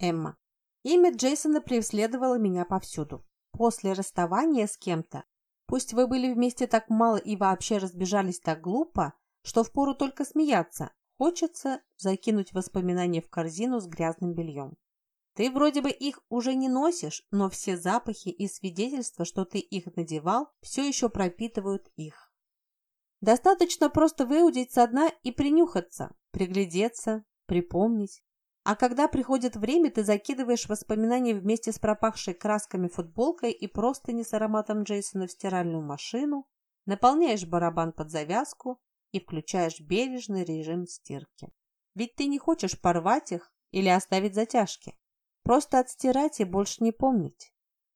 Эмма. Имя Джейсона преследовало меня повсюду. После расставания с кем-то, пусть вы были вместе так мало и вообще разбежались так глупо, что впору только смеяться, хочется закинуть воспоминания в корзину с грязным бельем. Ты вроде бы их уже не носишь, но все запахи и свидетельства, что ты их надевал, все еще пропитывают их. Достаточно просто выудить со дна и принюхаться, приглядеться, припомнить. А когда приходит время, ты закидываешь воспоминания вместе с пропахшей красками футболкой и просто не с ароматом Джейсона в стиральную машину, наполняешь барабан под завязку и включаешь бережный режим стирки. Ведь ты не хочешь порвать их или оставить затяжки. Просто отстирать и больше не помнить.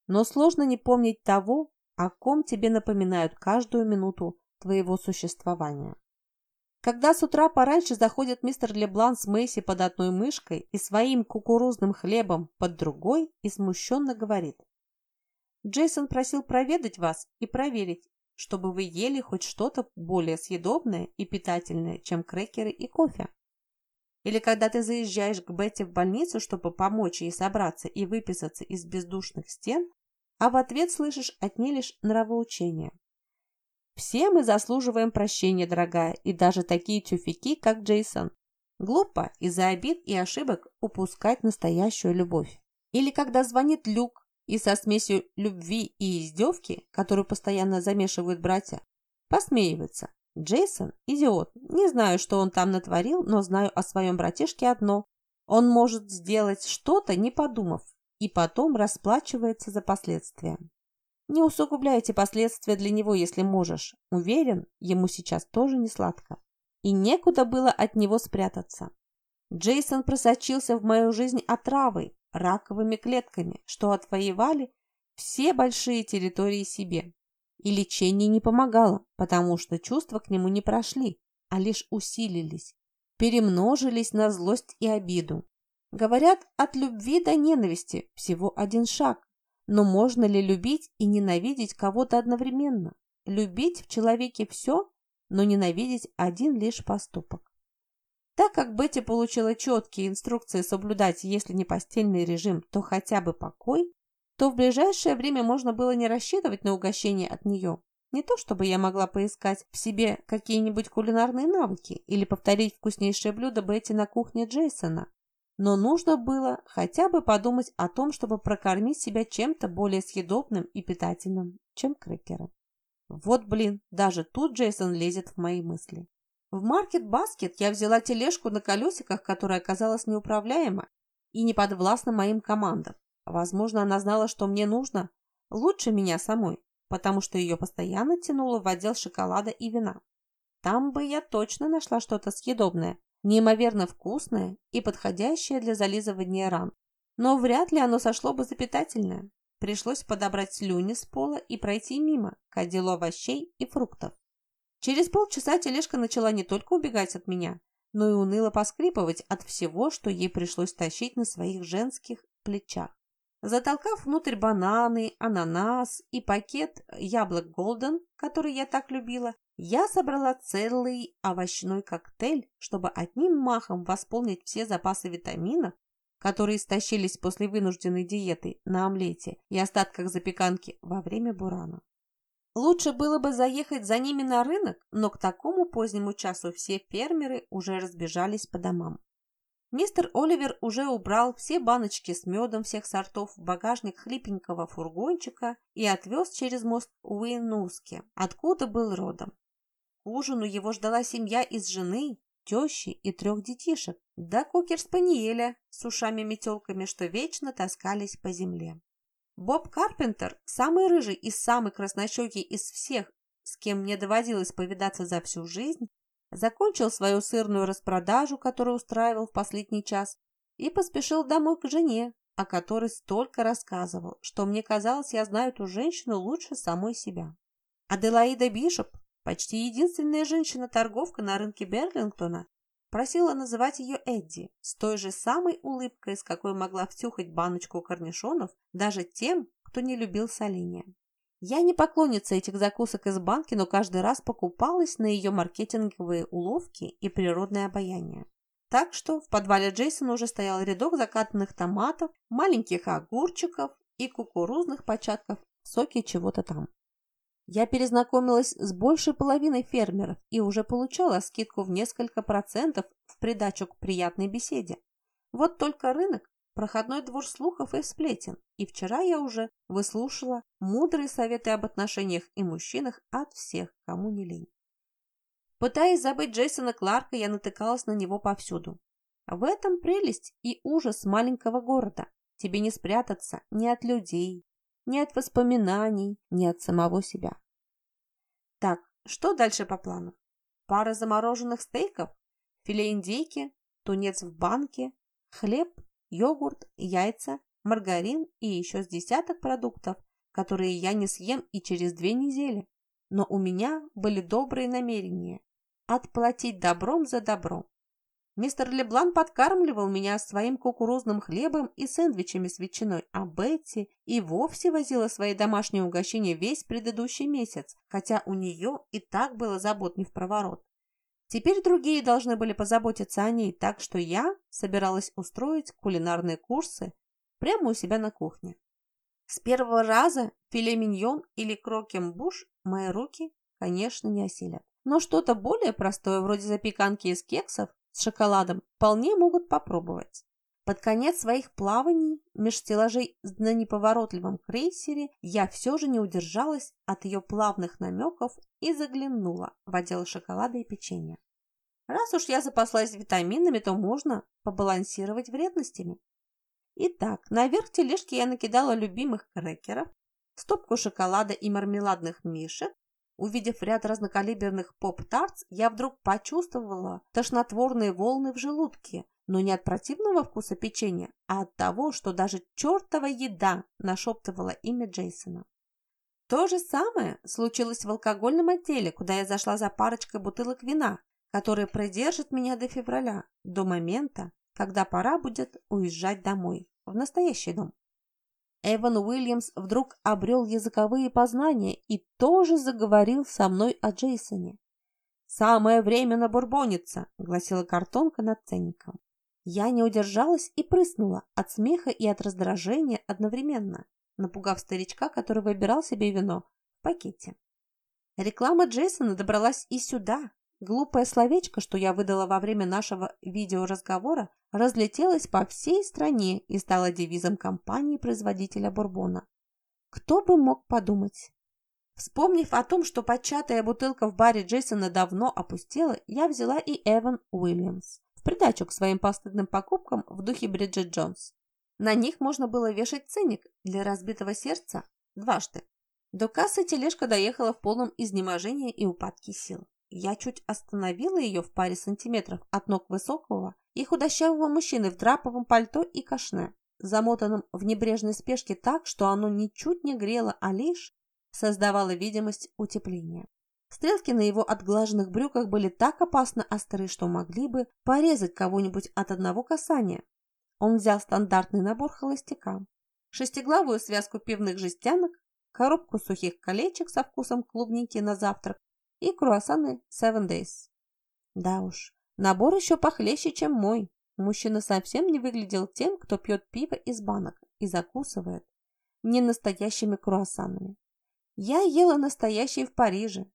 Но сложно не помнить того, о ком тебе напоминают каждую минуту твоего существования. Когда с утра пораньше заходит мистер Леблан с Мэйси под одной мышкой и своим кукурузным хлебом под другой и смущенно говорит. Джейсон просил проведать вас и проверить, чтобы вы ели хоть что-то более съедобное и питательное, чем крекеры и кофе. Или когда ты заезжаешь к Бетти в больницу, чтобы помочь ей собраться и выписаться из бездушных стен, а в ответ слышишь от ней лишь нравоучение. Все мы заслуживаем прощения, дорогая, и даже такие тюфяки, как Джейсон. Глупо из-за обид и ошибок упускать настоящую любовь. Или когда звонит Люк и со смесью любви и издевки, которую постоянно замешивают братья, посмеивается. Джейсон – идиот. Не знаю, что он там натворил, но знаю о своем братишке одно. Он может сделать что-то, не подумав, и потом расплачивается за последствия. Не усугубляйте последствия для него, если можешь. Уверен, ему сейчас тоже не сладко. И некуда было от него спрятаться. Джейсон просочился в мою жизнь отравой, раковыми клетками, что отвоевали все большие территории себе. И лечение не помогало, потому что чувства к нему не прошли, а лишь усилились, перемножились на злость и обиду. Говорят, от любви до ненависти всего один шаг. Но можно ли любить и ненавидеть кого-то одновременно? Любить в человеке все, но ненавидеть один лишь поступок. Так как Бетти получила четкие инструкции соблюдать, если не постельный режим, то хотя бы покой, то в ближайшее время можно было не рассчитывать на угощение от нее. Не то чтобы я могла поискать в себе какие-нибудь кулинарные навыки или повторить вкуснейшее блюдо Бетти на кухне Джейсона, но нужно было хотя бы подумать о том, чтобы прокормить себя чем-то более съедобным и питательным, чем крекеры. Вот блин, даже тут Джейсон лезет в мои мысли. В Маркет Баскет я взяла тележку на колесиках, которая оказалась неуправляема и не подвластна моим командам. Возможно, она знала, что мне нужно лучше меня самой, потому что ее постоянно тянуло в отдел шоколада и вина. Там бы я точно нашла что-то съедобное, неимоверно вкусное и подходящее для зализывания ран. Но вряд ли оно сошло бы за питательное. Пришлось подобрать слюни с пола и пройти мимо, к отделу овощей и фруктов. Через полчаса тележка начала не только убегать от меня, но и уныло поскрипывать от всего, что ей пришлось тащить на своих женских плечах. Затолкав внутрь бананы, ананас и пакет яблок Голден, который я так любила, я собрала целый овощной коктейль, чтобы одним махом восполнить все запасы витаминов, которые истощились после вынужденной диеты на омлете и остатках запеканки во время бурана. Лучше было бы заехать за ними на рынок, но к такому позднему часу все фермеры уже разбежались по домам. Мистер Оливер уже убрал все баночки с медом всех сортов в багажник хлипенького фургончика и отвез через мост Уинуски, откуда был родом. К ужину его ждала семья из жены, тещи и трех детишек, да кокер-спаниеля с ушами-метелками, что вечно таскались по земле. Боб Карпентер, самый рыжий и самый краснощекий из всех, с кем мне доводилось повидаться за всю жизнь, закончил свою сырную распродажу, которую устраивал в последний час, и поспешил домой к жене, о которой столько рассказывал, что мне казалось, я знаю эту женщину лучше самой себя. Аделаида Бишоп, почти единственная женщина-торговка на рынке Берлингтона, просила называть ее Эдди, с той же самой улыбкой, с какой могла втюхать баночку корнишонов даже тем, кто не любил соления. Я не поклонница этих закусок из банки, но каждый раз покупалась на ее маркетинговые уловки и природное обаяние. Так что в подвале Джейсона уже стоял рядок закатанных томатов, маленьких огурчиков и кукурузных початков в соке чего-то там. Я перезнакомилась с большей половиной фермеров и уже получала скидку в несколько процентов в придачу к приятной беседе. Вот только рынок – проходной двор слухов и сплетен, и вчера я уже выслушала мудрые советы об отношениях и мужчинах от всех, кому не лень. Пытаясь забыть Джейсона Кларка, я натыкалась на него повсюду. В этом прелесть и ужас маленького города. Тебе не спрятаться ни от людей, ни от воспоминаний, ни от самого себя. Так, что дальше по плану? Пара замороженных стейков, филе индейки, тунец в банке, хлеб, йогурт, яйца, маргарин и еще с десяток продуктов, которые я не съем и через две недели. Но у меня были добрые намерения отплатить добром за добро. Мистер Леблан подкармливал меня своим кукурузным хлебом и сэндвичами с ветчиной, а Бетти и вовсе возила свои домашние угощения весь предыдущий месяц, хотя у нее и так было забот не в проворот. Теперь другие должны были позаботиться о ней, так что я собиралась устроить кулинарные курсы прямо у себя на кухне. С первого раза филе миньон или крокем-буш мои руки, конечно, не осилят. Но что-то более простое, вроде запеканки из кексов с шоколадом, вполне могут попробовать. Под конец своих плаваний меж стеллажей на неповоротливом крейсере я все же не удержалась от ее плавных намеков и заглянула в отдел шоколада и печенья. Раз уж я запаслась витаминами, то можно побалансировать вредностями. Итак, наверх тележки я накидала любимых крекеров, стопку шоколада и мармеладных мишек, Увидев ряд разнокалиберных поп-тартс, я вдруг почувствовала тошнотворные волны в желудке, но не от противного вкуса печенья, а от того, что даже чертова еда нашептывала имя Джейсона. То же самое случилось в алкогольном отделе, куда я зашла за парочкой бутылок вина, которые продержат меня до февраля, до момента, когда пора будет уезжать домой, в настоящий дом. Эван Уильямс вдруг обрел языковые познания и тоже заговорил со мной о Джейсоне. «Самое время на бурбониться», — гласила картонка над ценником. Я не удержалась и прыснула от смеха и от раздражения одновременно, напугав старичка, который выбирал себе вино в пакете. Реклама Джейсона добралась и сюда, Глупое словечко, что я выдала во время нашего видеоразговора, разлетелось по всей стране и стало девизом компании-производителя бурбона. Кто бы мог подумать? Вспомнив о том, что початая бутылка в баре Джейсона давно опустела, я взяла и Эван Уильямс в придачу к своим постыдным покупкам в духе Бриджит Джонс. На них можно было вешать ценник для разбитого сердца дважды. До кассы тележка доехала в полном изнеможении и упадке сил. Я чуть остановила ее в паре сантиметров от ног высокого и худощавого мужчины в драповом пальто и кашне, замотанном в небрежной спешке так, что оно ничуть не грело, а лишь создавало видимость утепления. Стрелки на его отглаженных брюках были так опасно остры, что могли бы порезать кого-нибудь от одного касания. Он взял стандартный набор холостяка, шестиглавую связку пивных жестянок, коробку сухих колечек со вкусом клубники на завтрак и круассаны Seven Days. Да уж, набор еще похлеще, чем мой. Мужчина совсем не выглядел тем, кто пьет пиво из банок и закусывает не настоящими круассанами. Я ела настоящие в Париже,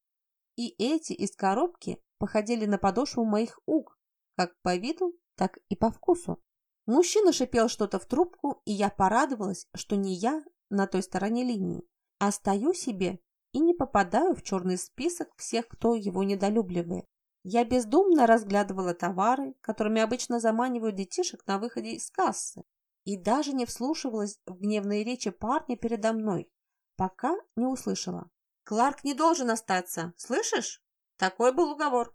и эти из коробки походили на подошву моих уг, как по виду, так и по вкусу. Мужчина шипел что-то в трубку, и я порадовалась, что не я на той стороне линии, а стою себе и не попадаю в черный список всех, кто его недолюбливает. Я бездумно разглядывала товары, которыми обычно заманивают детишек на выходе из кассы, и даже не вслушивалась в гневные речи парня передо мной, пока не услышала. «Кларк не должен остаться, слышишь?» Такой был уговор.